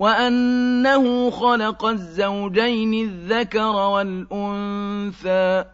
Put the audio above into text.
وأنه خلق الزوجين الذكر والأنثى